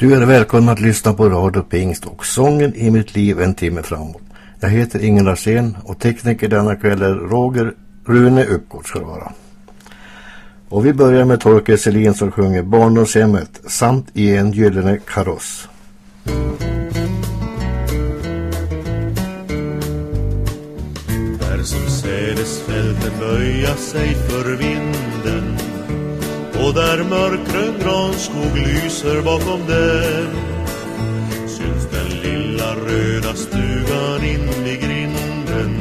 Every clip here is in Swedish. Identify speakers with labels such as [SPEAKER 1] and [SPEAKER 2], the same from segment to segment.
[SPEAKER 1] Du är välkommen att lyssna på Radio Pingst och sången i mitt liv en timme framåt. Jag heter Ingen Larsén och tekniker denna kväll är Roger Rune Uppgård ska vara. Och vi börjar med Torkel Selin som sjunger Barndomshemmet samt i en gyllene kaross.
[SPEAKER 2] Där som sädesfälten böja sig för vinden och där mörkgrön granskog lyser bakom den syns den lilla röda stugan in i grinden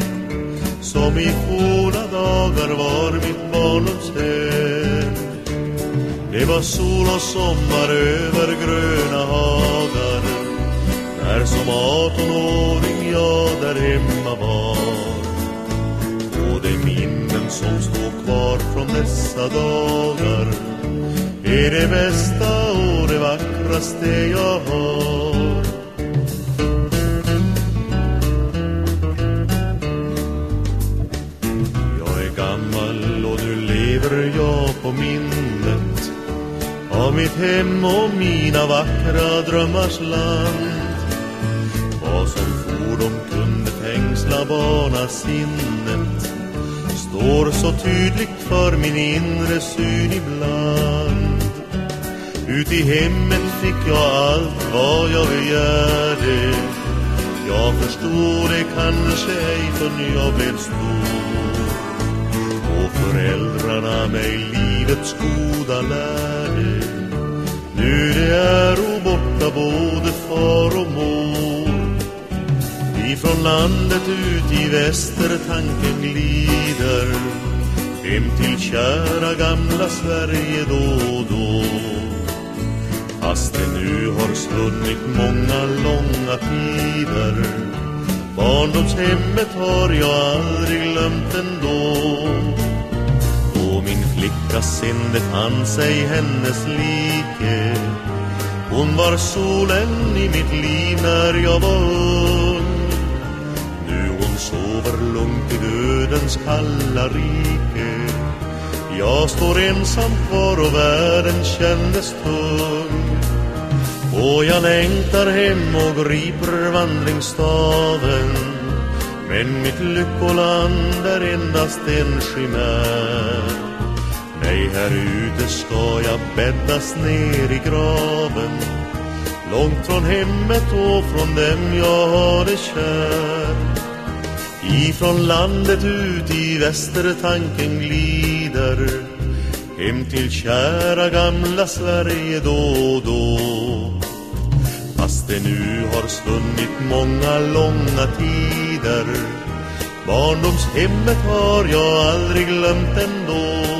[SPEAKER 2] som i forna dagar var mitt barndomshem. Det var sol och sommar över gröna hagar där som 18-åring jag där hemma var. Och de minnen som står kvar från dessa dagar är det bästa och det vackraste jag har. Jag är gammal och nu lever jag på minnet av mitt hem och mina vackra drömmars land. Vad som fordom kunde fängsla barnasinnet står så tydligt för min inre syn ibland. Ut i hemmet fick jag allt vad jag begärde. Jag förstod det kanske ej förrän jag blev stor. Och föräldrarna mig livets goda lärde. Nu det är och borta både far och mor. Ifrån landet ut i väster tanken glider Hem till kära gamla Sverige då och då Fast det nu har svunnit många långa tider. Barndomshemmet har jag aldrig glömt ändå. Och min flicka sen det fann sig hennes like. Hon var solen i mitt liv när jag var ung. Nu hon sover lugnt i dödens kalla rike. Jag står ensam kvar och världen kändes tung. Och jag längtar hem och griper vandringsstaven. Men mitt lyckoland är endast en chimär. Nej, här ute ska jag bäddas ner i graven. Långt från hemmet och från dem jag har det kär. Ifrån landet ut i väster tanken glider. Hem till kära gamla Sverige då och då. Fast det nu har svunnit många långa tider. Barndomshemmet har jag aldrig glömt ändå.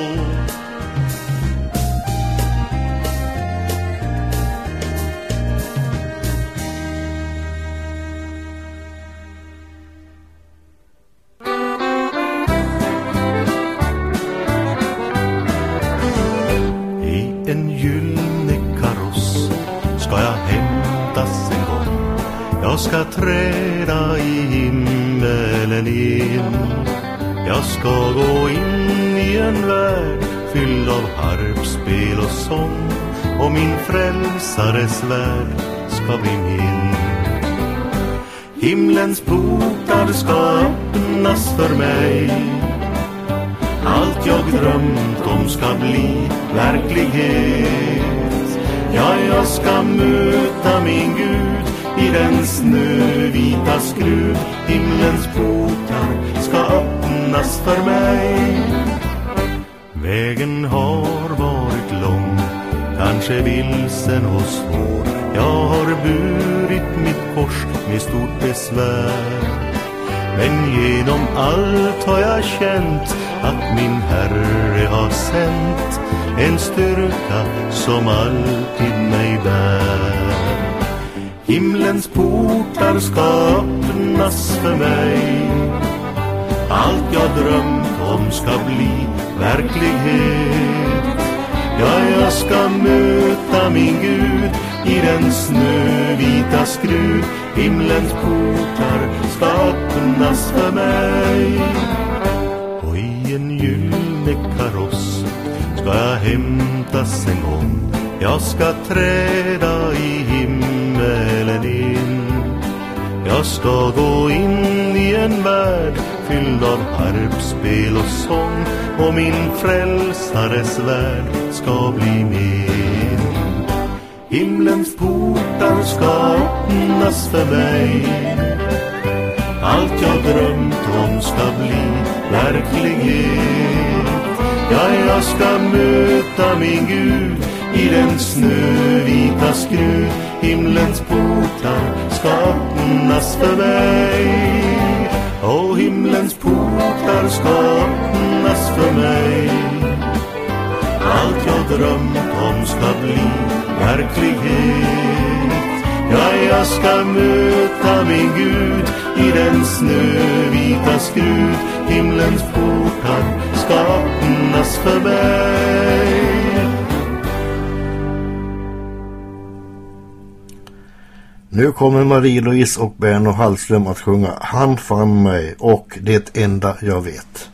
[SPEAKER 2] Ska gå in i en värld fylld av harpspel och sång. Och min frälsares värld ska bli min. Himlens portar ska öppnas för mig. Allt jag drömt om ska bli verklighet. Ja, jag ska möta min Gud i den snövita skrud Himlens portar öppnas för mig Vägen har varit lång, kanske vilsen och svår Jag har burit mitt kors med stort besvär men genom allt har jag känt att min Herre har sänt en styrka som alltid mig bär. Himlens portar ska öppnas för mig. Allt jag drömt om ska bli verklighet. Ja, jag ska möta min Gud i den snövita skrud. Himlens portar ska öppnas för mig. Och i en gyllene kaross ska jag hämtas en gång. Jag ska träda i himmelen in. Jag ska gå in i en värld fylld av harpspel och sång och min frälsares värld ska bli min. Himlens portar ska öppnas för mig. Allt jag drömt om ska bli verklighet. Ja, jag ska möta min Gud i den snövita skrud Himlens portar ska öppnas för mig. Och himlens portar ska öppnas för mig. Allt jag drömt om ska bli verklighet. Ja, jag ska möta min Gud i den snövita skrud Himlens portar ska öppnas för mig.
[SPEAKER 1] Nu kommer Marie-Louise och Berno Hallström att sjunga Han fann mig och Det enda jag vet.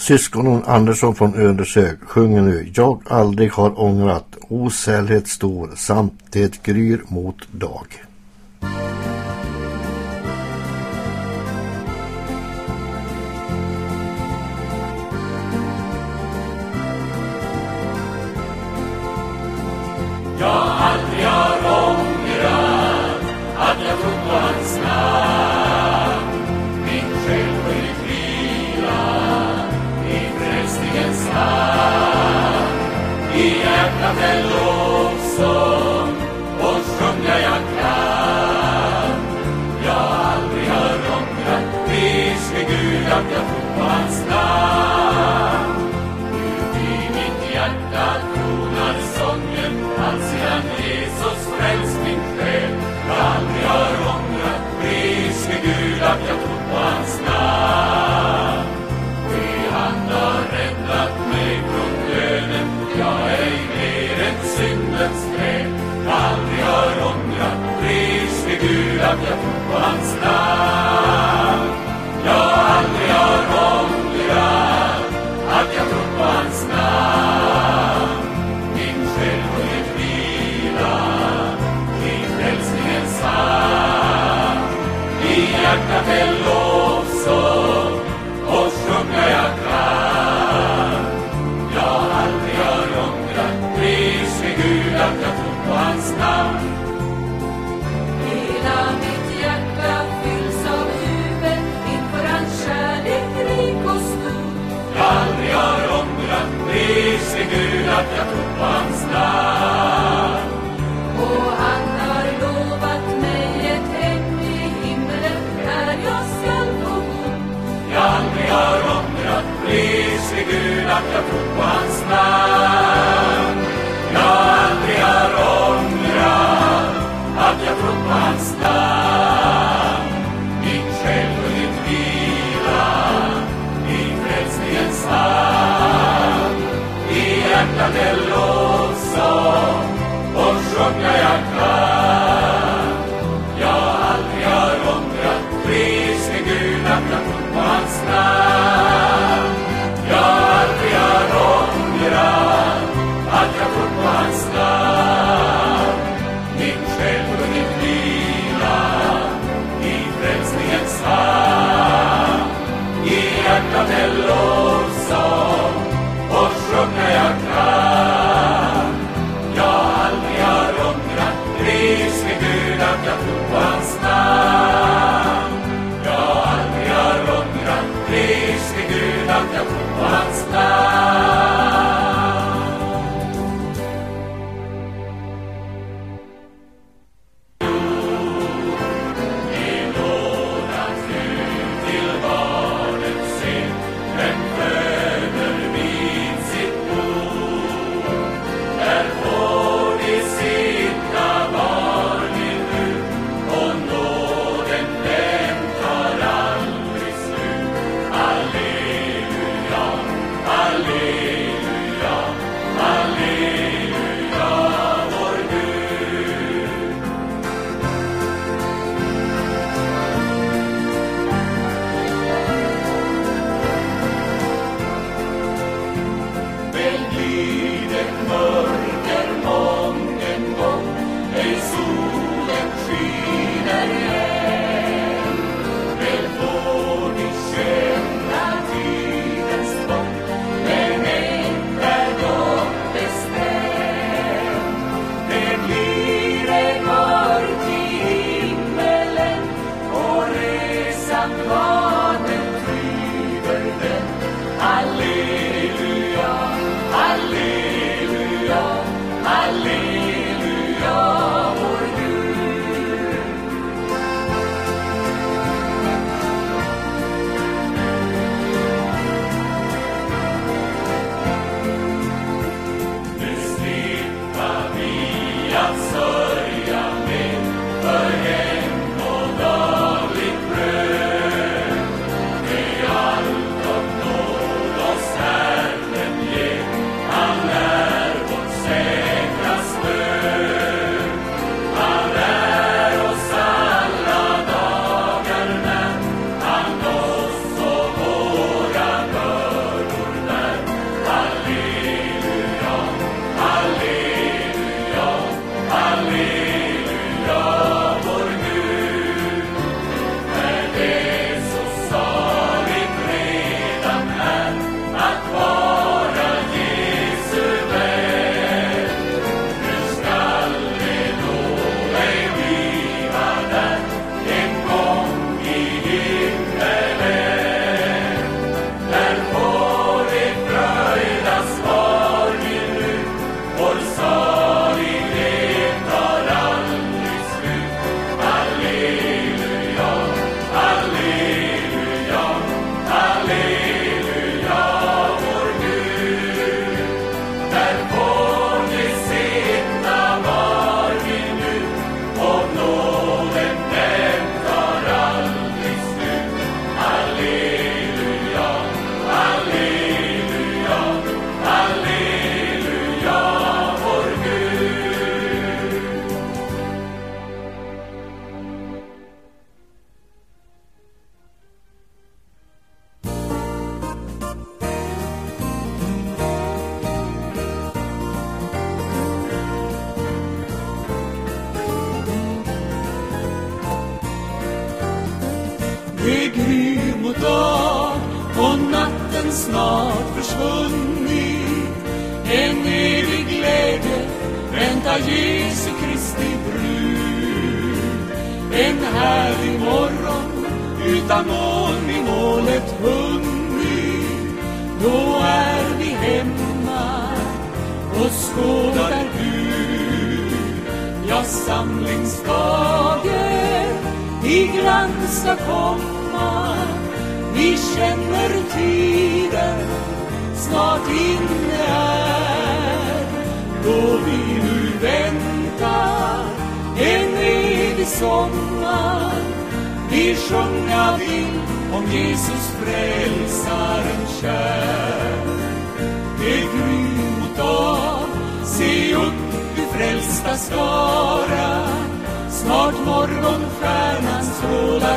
[SPEAKER 1] Syskonen Andersson från Ödeshög sjunger nu Jag aldrig har ångrat, osällhet stor samt det gryr mot dag.
[SPEAKER 3] soul. jag bjöd på hans namn. Jag aldrig
[SPEAKER 4] har ångrat att jag trott på hans
[SPEAKER 5] namn. Min själ och min vila till frälsningens att jag tog hans
[SPEAKER 6] namn. Och han har lovat mig ett hem i himlen där jag skall bo. Jag aldrig har ångrat, pris till Gud att jag tror på hans namn. Jag aldrig har ångrat att jag tog på hans namn.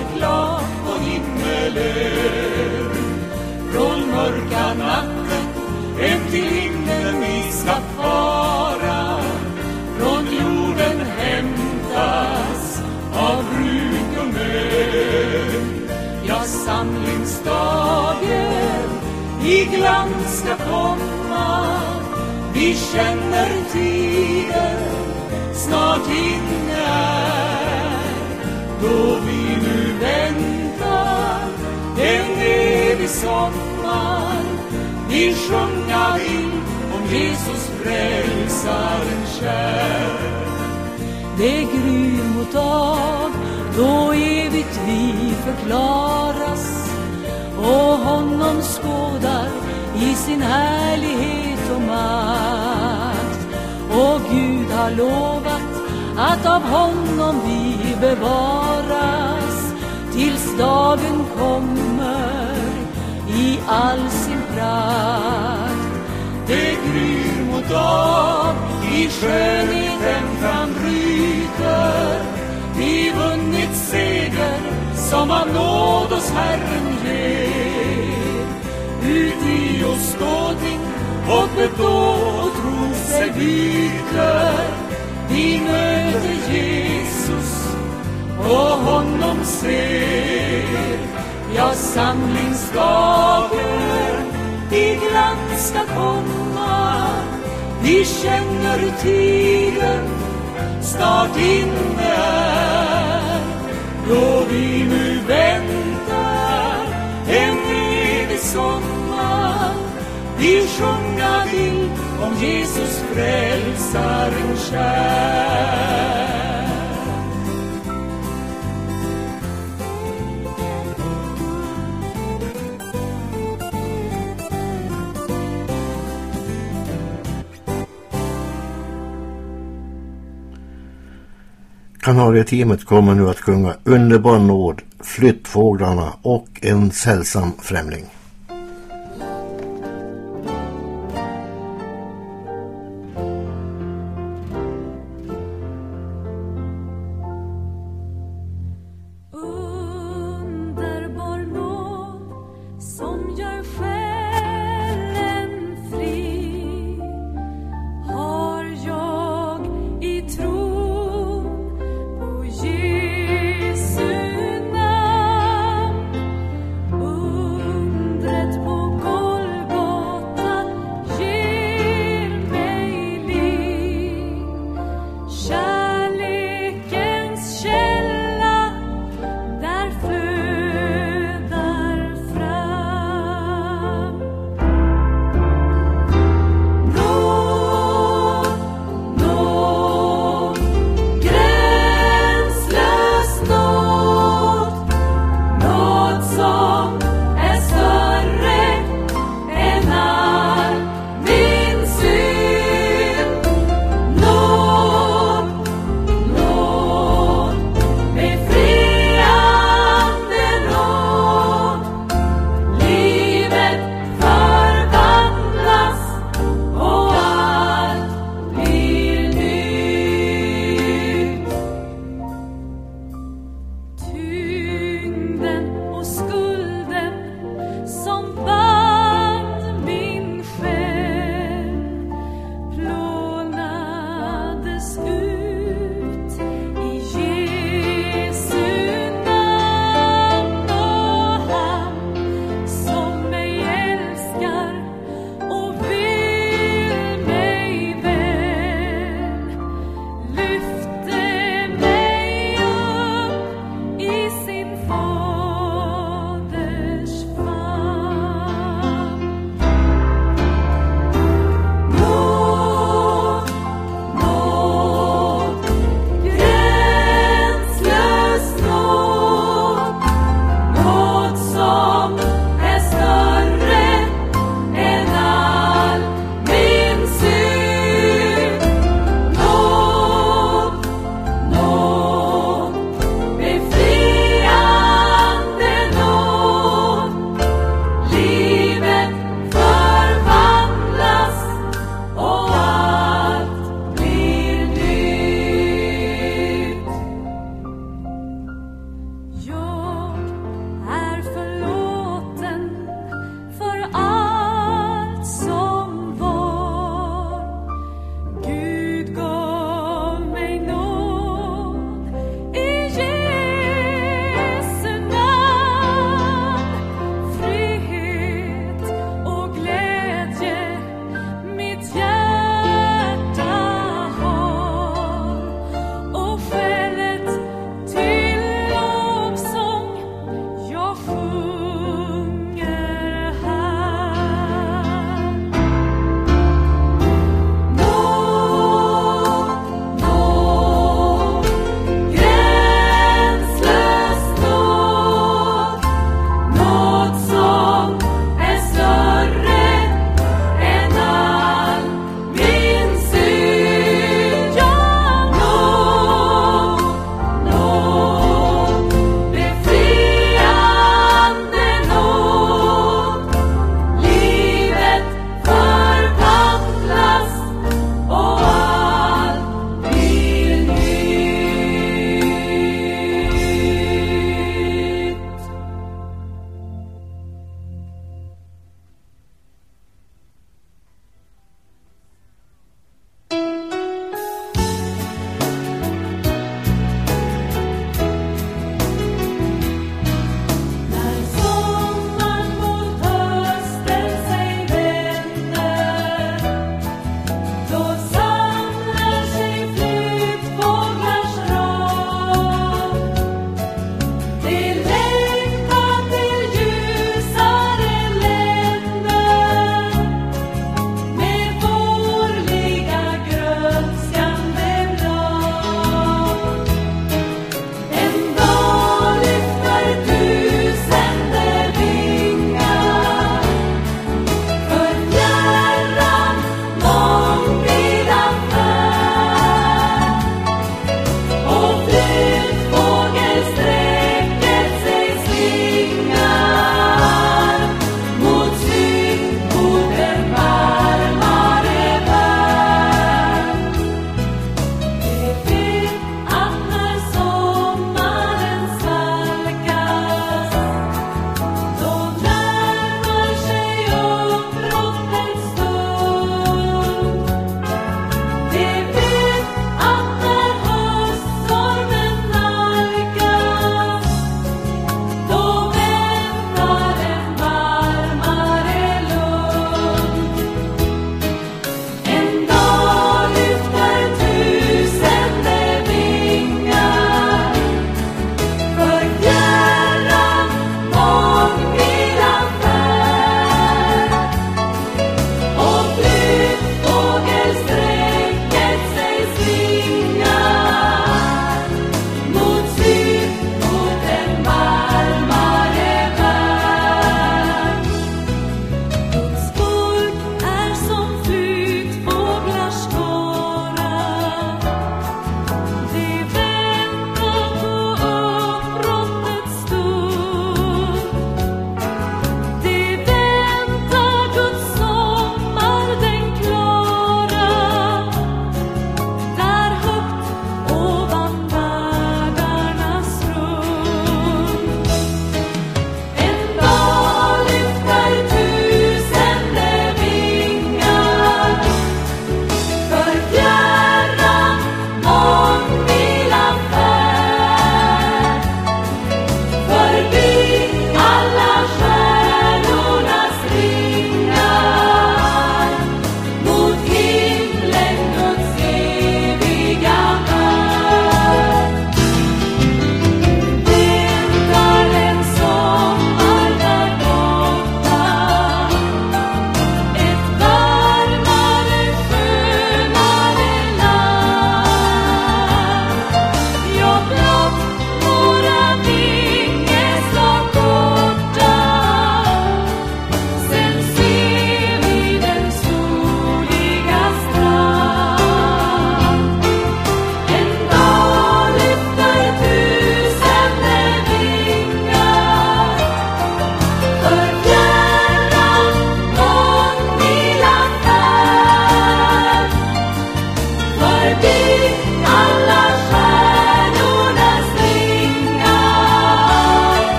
[SPEAKER 6] är klar och himmelen. Från mörka natten hem till himlen vi ska fara. Från jorden hämtas av bruk och mön Ja, samlingsdagen i glans ska komma. Vi känner tiden snart inne är
[SPEAKER 5] då vi väntar en evig sommar. Vi sjunga vill om Jesus frälsaren kär. Det gryr mot dag, då evigt vi förklaras och honom skådar i sin härlighet och makt. Och Gud har lovat
[SPEAKER 7] att av honom vi bevaras tills dagen kommer i all sin prakt. Det gryr mot dag, i skönheten fram ryker. Vi vunnit seger som av nåd oss Herren ger. Ut i oss skådning och bedåd och tro sig byter. Vi möter Jesus och honom ser. Jag samlingsdagen i glans ska komma. Vi känner tiden snart inne. Är då vi nu väntar en evig sommar. Vi sjunga vill om Jesus frälsaren kär. Kanarieteamet kommer nu att sjunga Underbar nåd, Flyttfåglarna och En sällsam främling.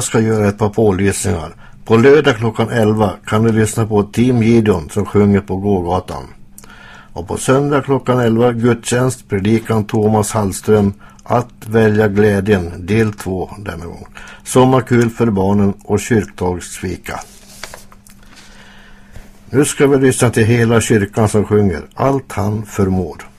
[SPEAKER 7] Jag ska göra ett par pålysningar. På lördag klockan 11 kan du lyssna på Team Gideon som sjunger på gågatan. Och på söndag klockan 11 gudstjänst predikan Thomas Hallström Att välja glädjen del 2 denna gång. Sommarkul för barnen och kyrktagsfika. Nu ska vi lyssna till hela kyrkan som sjunger Allt han förmår.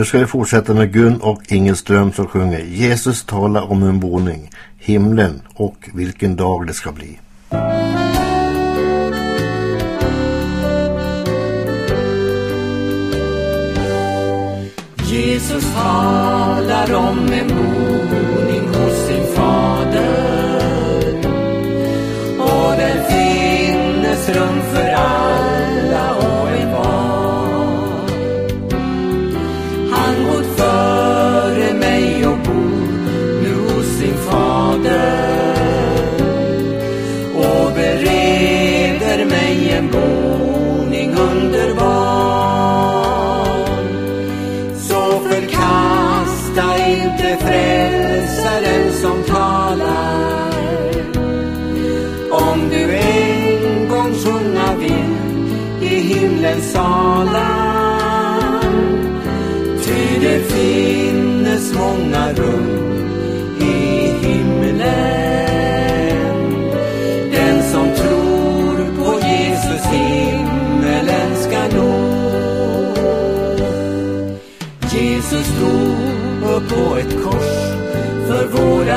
[SPEAKER 7] Nu ska vi fortsätta med Gun och Ingelström som sjunger Jesus
[SPEAKER 8] tala om en boning, himlen och vilken dag det ska bli. Jesus talar om en boning hos sin fader och där finnes rum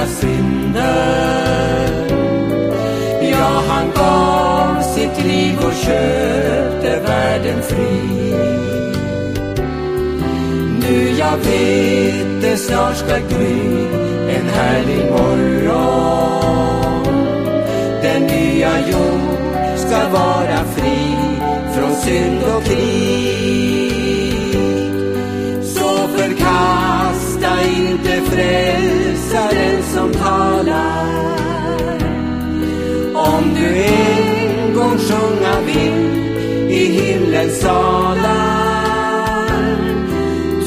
[SPEAKER 8] synder. Ja, han gav sitt liv och köpte världen fri. Nu jag vet det snart ska gry en härlig morgon. Den
[SPEAKER 5] nya jord ska vara fri från synd och krig. inte frälsaren som talar. Om du en gång sjunga vill i himlens salar.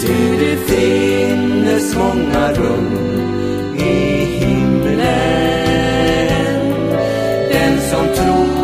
[SPEAKER 5] Ty det finnes många rum i himlen. Den som tror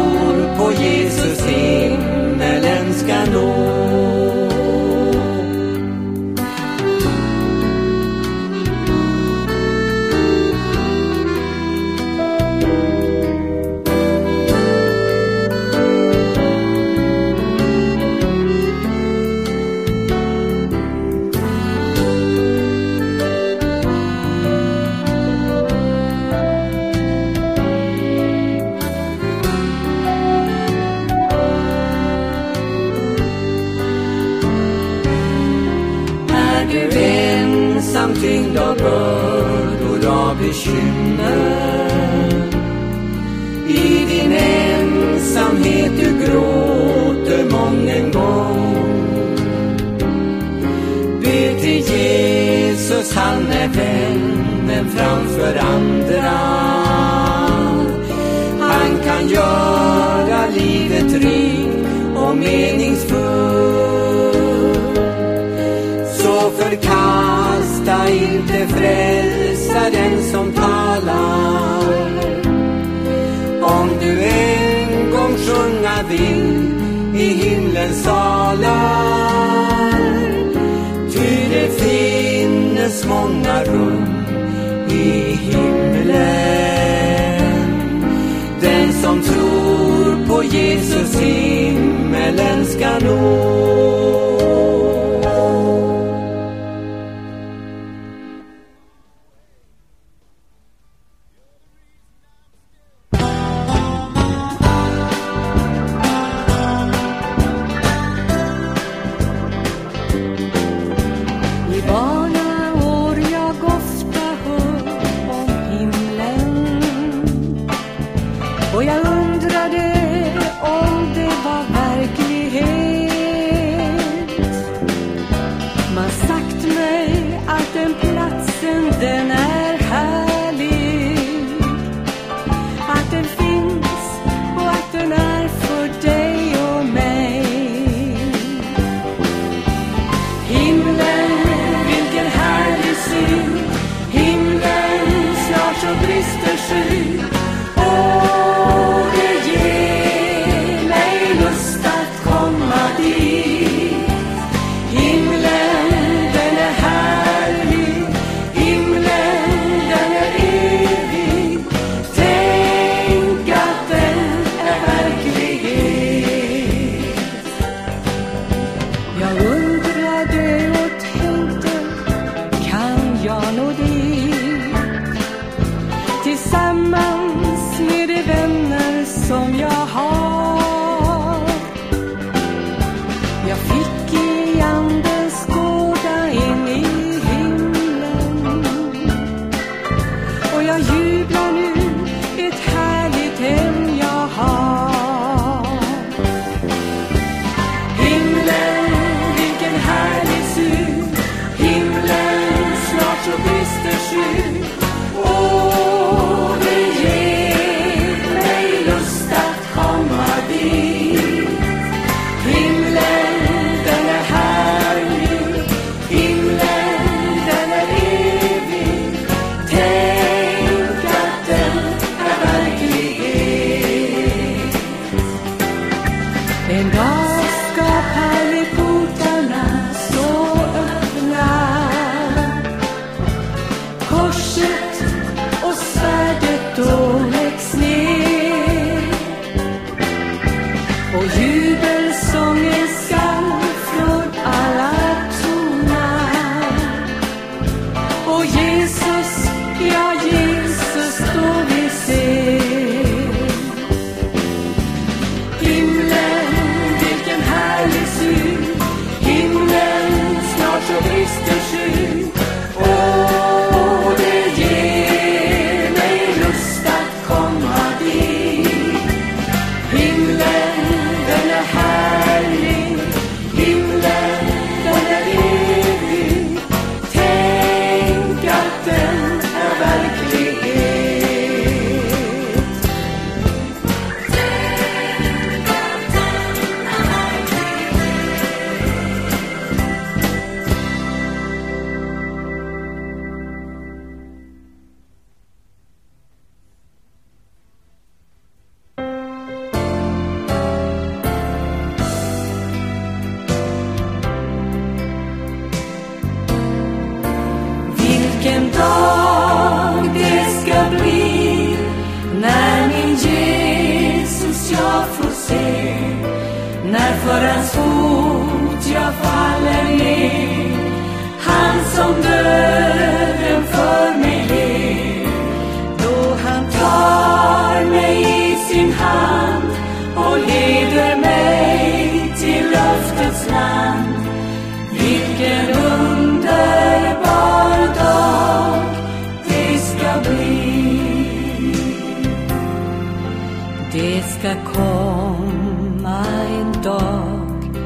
[SPEAKER 5] Det ska komma en dag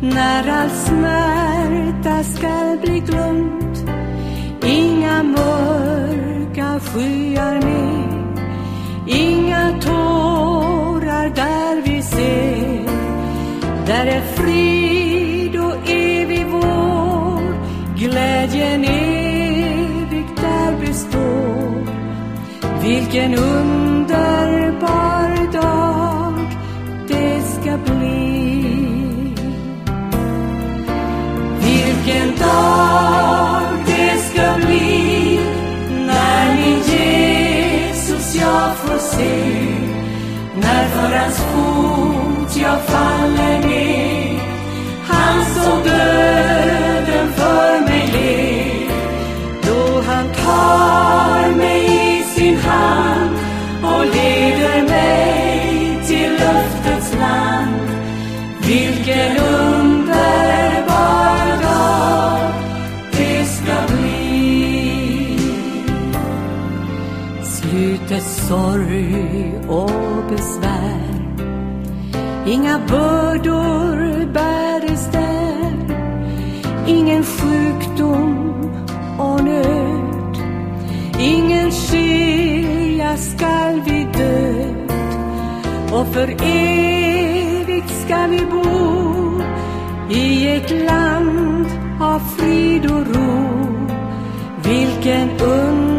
[SPEAKER 5] när all smärta skall bli glömt. Inga mörka skyar mer Inga tårar där vi ser. Där är frid och evig vår Glädjen evigt där består. Vilken underbar dag det ska bli när min Jesus jag får se. När för hans fot jag faller ner. Han såg döden för mig le, då han tar sorg och besvär. Inga bördor bäres där Ingen sjukdom och nöd. Ingen skilja skall vi död. Och för evigt ska vi bo i ett land av frid och ro. Vilken underbar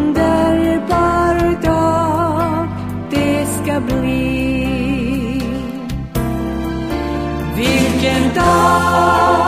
[SPEAKER 5] Vilken dag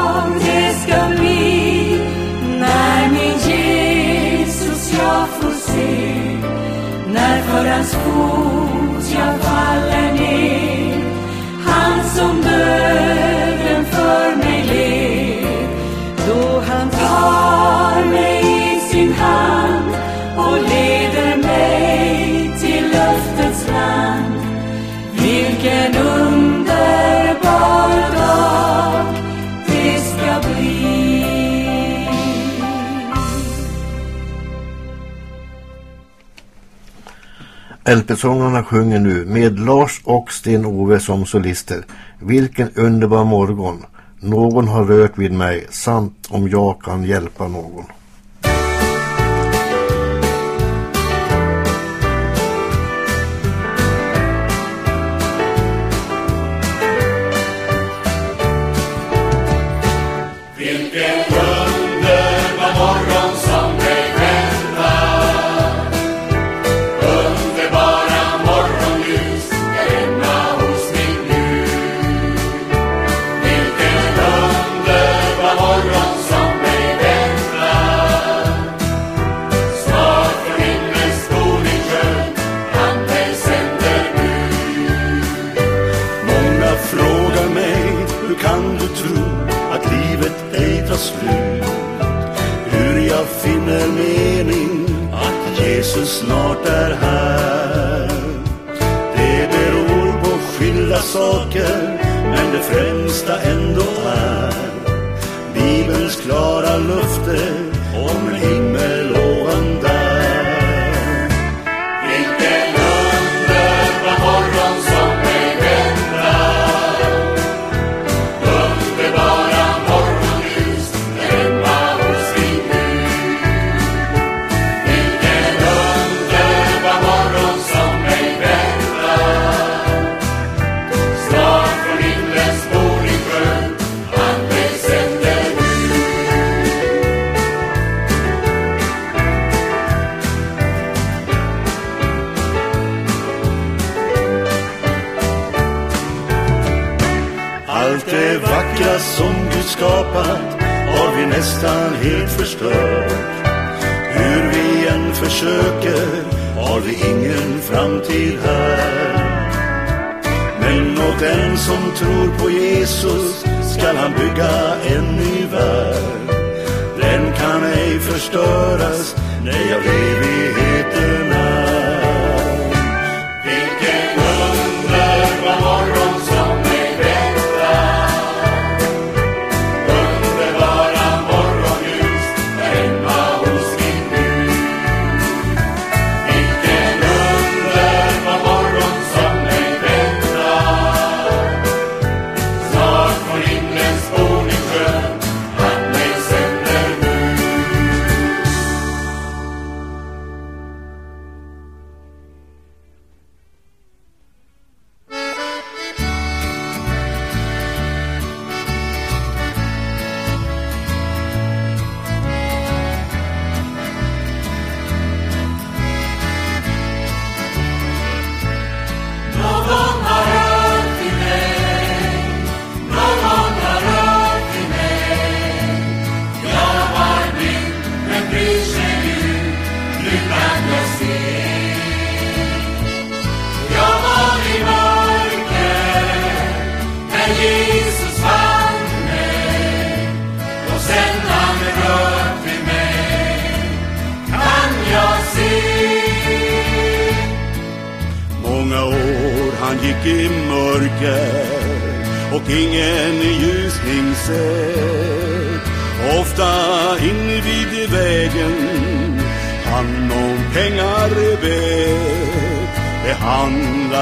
[SPEAKER 1] LP-sångarna sjunger nu med Lars och Sten-Ove som solister. Vilken underbar morgon. Någon har rört vid mig, sant om jag kan hjälpa någon.
[SPEAKER 2] Snart
[SPEAKER 9] är här. Det beror på skilda saker, men det främsta ändå är Bibelns klara löfte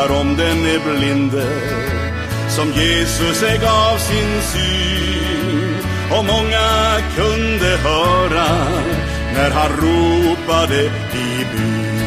[SPEAKER 1] talar om den är blinde som Jesus äg av sin syn. Och många kunde höra när han ropade i byn.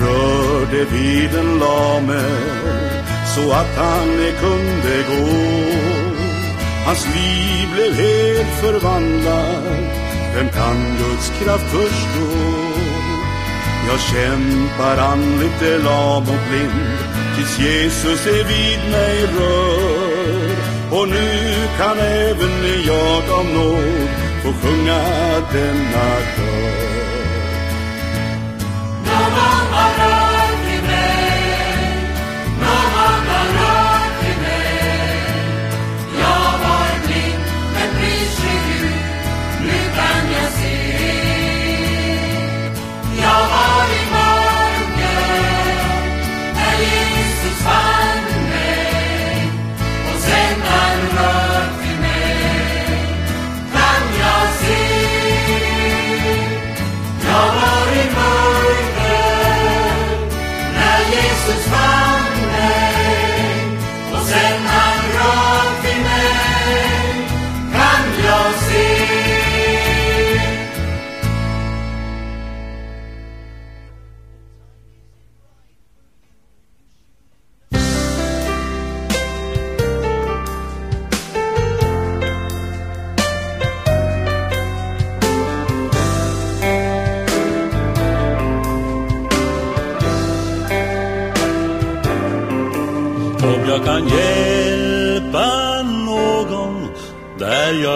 [SPEAKER 1] rörde vid den lame så att han ej kunde gå. Hans liv blev helt förvandlat, vem kan Guds kraft förstå? Jag kämpar andligt är lam och blind, tills Jesus är vid mig rör. Och nu kan även jag av nåd få sjunga denna kör.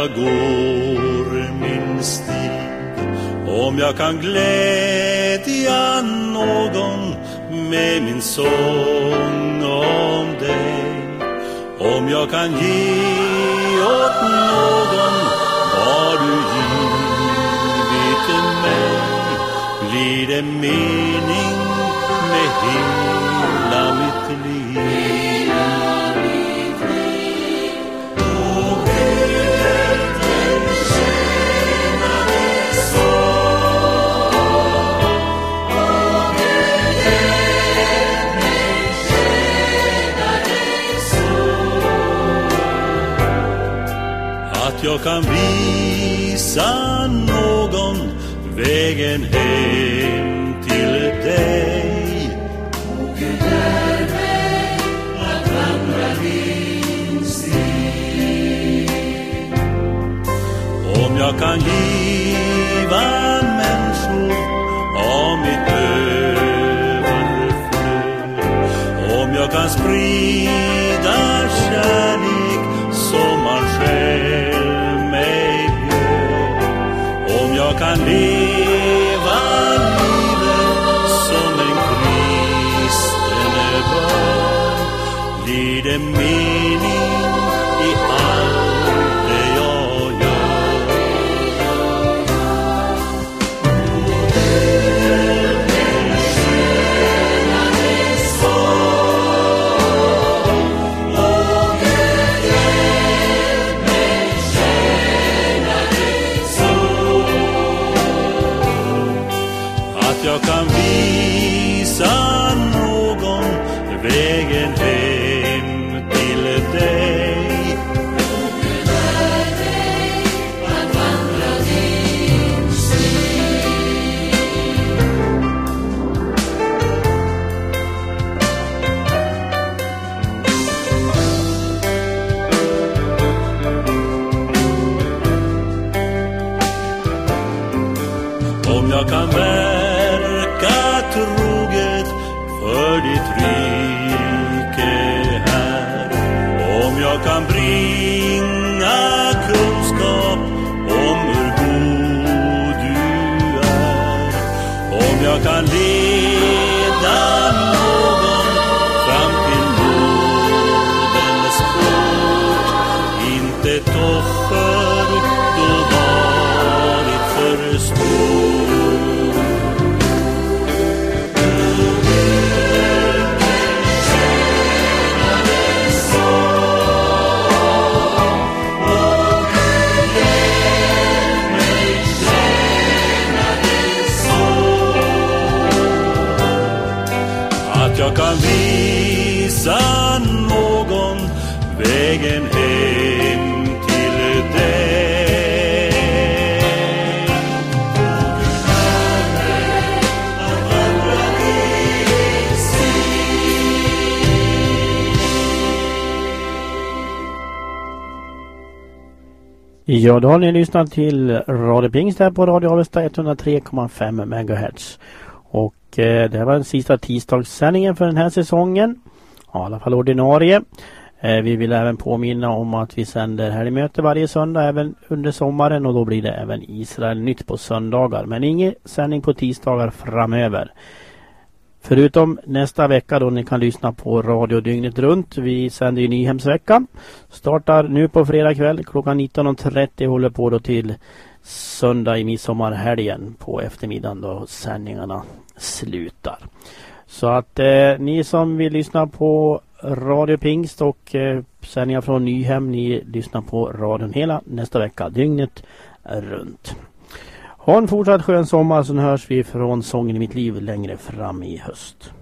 [SPEAKER 2] går min stig. Om jag kan glädja någon med min sång om dig. Om jag kan ge åt någon vad du givit mig? Blir det mening med himmel? jag kan visa någon vägen hem till dig. Och lär mig att vandra din stig. Om jag kan giva människor av mitt överflöd. Om jag kan sprida jag kan leda
[SPEAKER 10] Ja, då har ni lyssnat till Radio Pingst här på Radio Avesta 103,5 MHz. Och eh, det var den sista tisdagssändningen för den här säsongen. Ja, I alla fall ordinarie. Eh, vi vill även påminna om att vi sänder helgmöte varje söndag även under sommaren och då blir det även Israel nytt på söndagar. Men ingen sändning på tisdagar framöver. Förutom nästa vecka då ni kan lyssna på radio dygnet runt. Vi sänder ju Nyhemsveckan. Startar nu på fredag kväll klockan 19.30 håller på då till söndag i midsommarhelgen på eftermiddagen då sändningarna slutar. Så att eh, ni som vill lyssna på Radio Pingst och eh, sändningar från Nyhem, ni lyssnar på radion hela nästa vecka, dygnet runt. Ha en fortsatt skön sommar så hörs vi från Sången i mitt liv längre fram i höst.